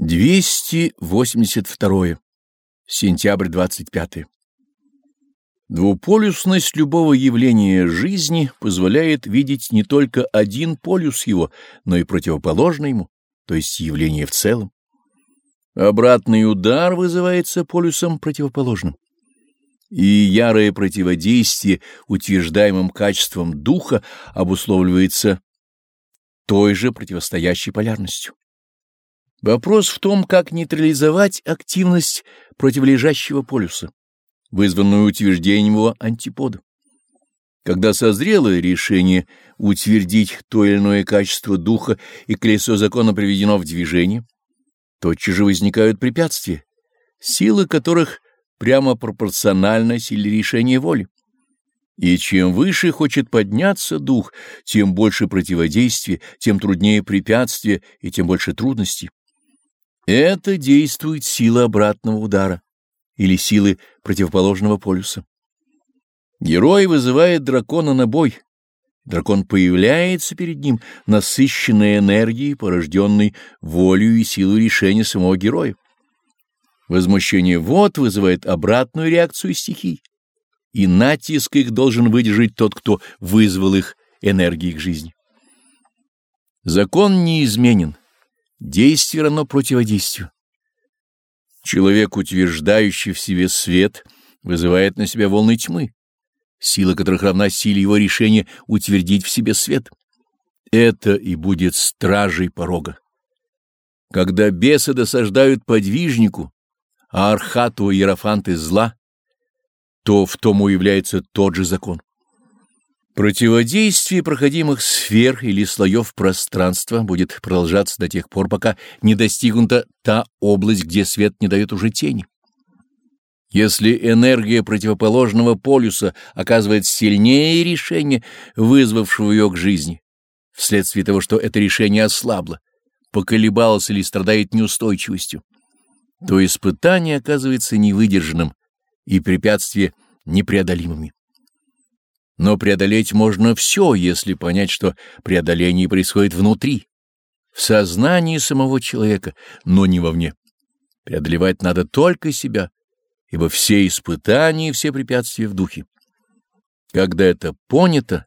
282. Сентябрь 25. Двуполюсность любого явления жизни позволяет видеть не только один полюс его, но и противоположный ему, то есть явление в целом. Обратный удар вызывается полюсом противоположным. И ярое противодействие утверждаемым качеством духа обусловливается той же противостоящей полярностью. Вопрос в том, как нейтрализовать активность противолежащего полюса, вызванную утверждением его антипода. Когда созрело решение утвердить то или иное качество духа и колесо закона приведено в движение, тотчас же возникают препятствия, силы которых прямо пропорциональна силе решения воли. И чем выше хочет подняться дух, тем больше противодействия, тем труднее препятствия и тем больше трудностей. Это действует сила обратного удара или силы противоположного полюса. Герой вызывает дракона на бой. Дракон появляется перед ним, насыщенной энергией, порожденной волею и силой решения самого героя. Возмущение вод вызывает обратную реакцию стихий, и натиск их должен выдержать тот, кто вызвал их энергией к жизни. Закон неизменен Действие равно противодействию. Человек, утверждающий в себе свет, вызывает на себя волны тьмы, сила которых равна силе его решения утвердить в себе свет. Это и будет стражей порога. Когда бесы досаждают подвижнику, а архату и иерофанты зла, то в том уявляется тот же закон. Противодействие проходимых сфер или слоев пространства будет продолжаться до тех пор, пока не достигнута та область, где свет не дает уже тени. Если энергия противоположного полюса оказывает сильнее решение, вызвавшего ее к жизни, вследствие того, что это решение ослабло, поколебалось или страдает неустойчивостью, то испытание оказывается невыдержанным и препятствия непреодолимыми. Но преодолеть можно все, если понять, что преодоление происходит внутри, в сознании самого человека, но не вовне. Преодолевать надо только себя, ибо все испытания и все препятствия в духе. Когда это понято,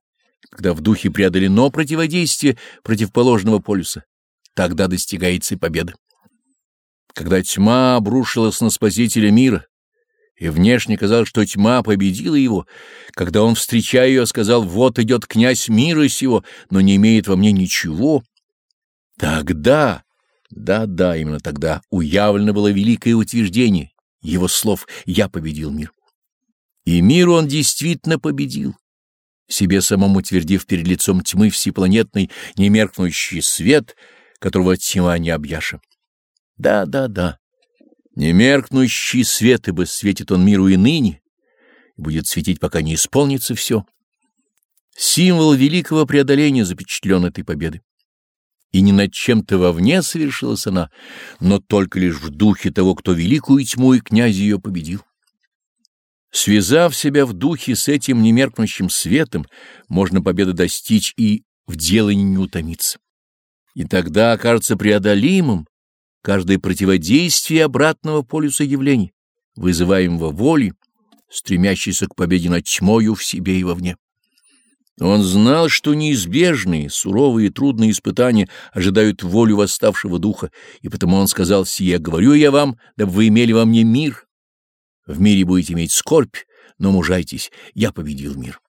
когда в духе преодолено противодействие противоположного полюса, тогда достигается и победа. Когда тьма обрушилась на Спасителя мира, и внешне казалось, что тьма победила его. Когда он, встречая ее, сказал, вот идет князь мира сего, но не имеет во мне ничего. Тогда, да-да, именно тогда уявлено было великое утверждение его слов «Я победил мир». И мир он действительно победил, себе самому твердив перед лицом тьмы всепланетный немеркнущий свет, которого тьма не объяша. Да-да-да. Немеркнущий свет, ибо светит он миру и ныне, будет светить, пока не исполнится все. Символ великого преодоления запечатлен этой победы. И не над чем-то вовне совершилась она, но только лишь в духе того, кто великую тьму и князь ее победил. Связав себя в духе с этим немеркнущим светом, можно победы достичь и в делании не утомиться. И тогда окажется преодолимым каждое противодействие обратного полюса явлений, вызываемого волей, стремящейся к победе над тьмою в себе и вовне. Он знал, что неизбежные, суровые и трудные испытания ожидают волю восставшего духа, и потому он сказал «Сие говорю я вам, дабы вы имели во мне мир. В мире будете иметь скорбь, но мужайтесь, я победил мир».